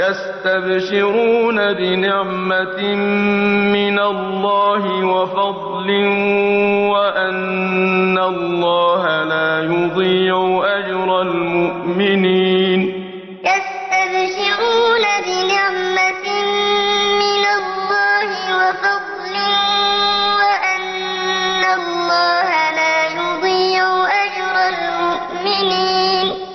يستبشرون بنعمة من الله وفضل وأن الله لا يضيع أجر المؤمنين. يستبشرون بنعمة